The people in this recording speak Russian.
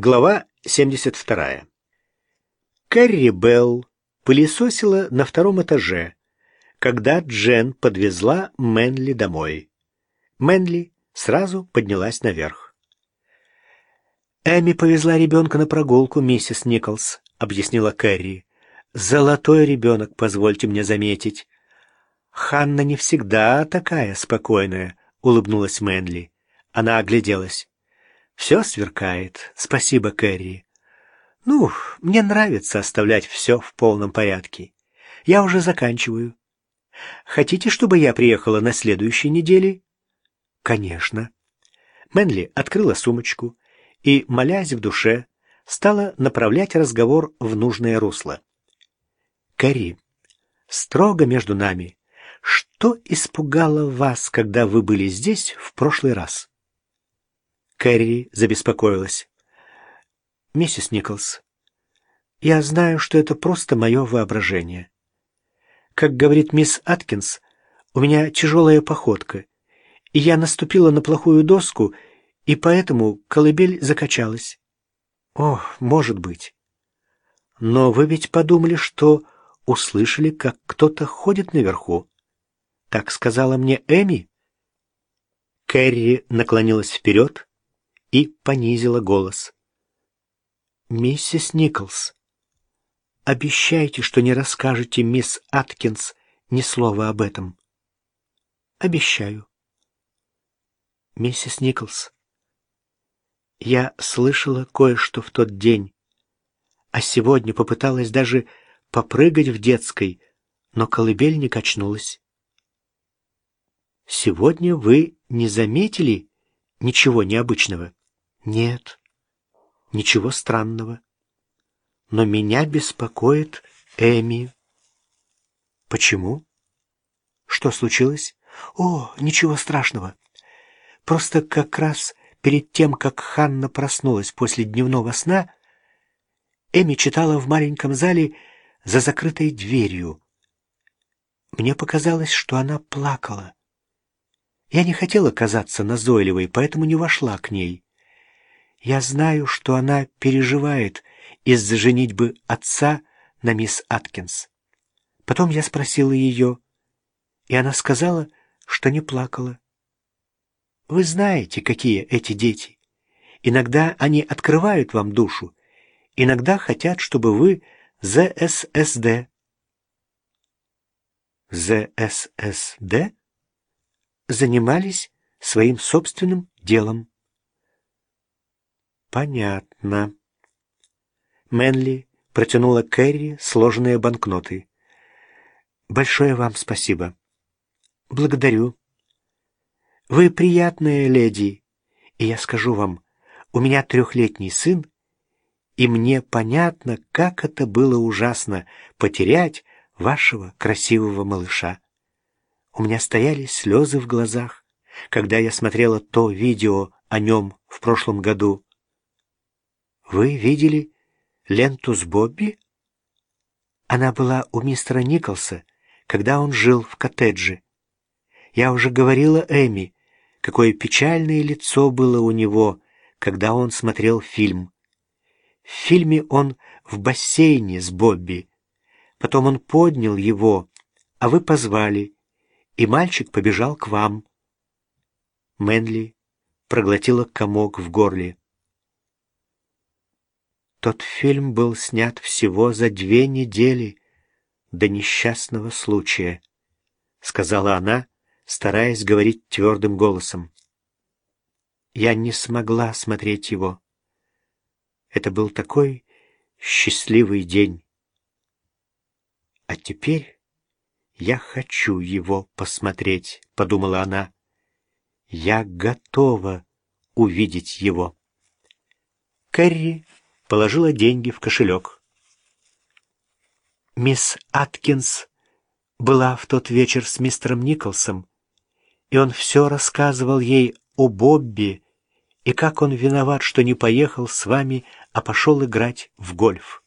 Глава 72. Кэрри Белл пылесосила на втором этаже, когда Джен подвезла Мэнли домой. Мэнли сразу поднялась наверх. «Эми повезла ребенка на прогулку, миссис Николс», — объяснила Кэрри. «Золотой ребенок, позвольте мне заметить». «Ханна не всегда такая спокойная», — улыбнулась Мэнли. Она огляделась. Все сверкает. Спасибо, Кэрри. Ну, мне нравится оставлять все в полном порядке. Я уже заканчиваю. Хотите, чтобы я приехала на следующей неделе? Конечно. Мэнли открыла сумочку и, молясь в душе, стала направлять разговор в нужное русло. Кэрри, строго между нами, что испугало вас, когда вы были здесь в прошлый раз? Кэрри забеспокоилась. «Миссис Николс, я знаю, что это просто мое воображение. Как говорит мисс Аткинс, у меня тяжелая походка, и я наступила на плохую доску, и поэтому колыбель закачалась. О, может быть. Но вы ведь подумали, что услышали, как кто-то ходит наверху. Так сказала мне Эми. Кэрри наклонилась вперед, и понизила голос. «Миссис Николс, обещайте, что не расскажете мисс Аткинс ни слова об этом». «Обещаю». «Миссис Николс, я слышала кое-что в тот день, а сегодня попыталась даже попрыгать в детской, но колыбель не качнулась. Сегодня вы не заметили ничего необычного?» Нет, ничего странного. Но меня беспокоит Эми. Почему? Что случилось? О, ничего страшного. Просто как раз перед тем, как Ханна проснулась после дневного сна, Эми читала в маленьком зале за закрытой дверью. Мне показалось, что она плакала. Я не хотела казаться назойливой, поэтому не вошла к ней. Я знаю, что она переживает из-за женитьбы отца на мисс Аткинс. Потом я спросила ее, и она сказала, что не плакала. Вы знаете, какие эти дети. Иногда они открывают вам душу, иногда хотят, чтобы вы ЗССД. ЗССД занимались своим собственным делом. Понятно. Мэнли протянула Кэрри сложенные банкноты. Большое вам спасибо. Благодарю. Вы приятная леди, и я скажу вам, у меня трехлетний сын, и мне понятно, как это было ужасно потерять вашего красивого малыша. У меня стояли слезы в глазах, когда я смотрела то видео о нем в прошлом году. Вы видели ленту с Бобби? Она была у мистера Николса, когда он жил в коттедже. Я уже говорила Эми, какое печальное лицо было у него, когда он смотрел фильм. В фильме он в бассейне с Бобби. Потом он поднял его, а вы позвали, и мальчик побежал к вам. Мэнли проглотила комок в горле. Тот фильм был снят всего за две недели до несчастного случая, — сказала она, стараясь говорить твердым голосом. Я не смогла смотреть его. Это был такой счастливый день. А теперь я хочу его посмотреть, — подумала она. Я готова увидеть его. Кэрри положила деньги в кошелек. Мисс Аткинс была в тот вечер с мистером Николсом, и он все рассказывал ей о Бобби и как он виноват, что не поехал с вами, а пошел играть в гольф.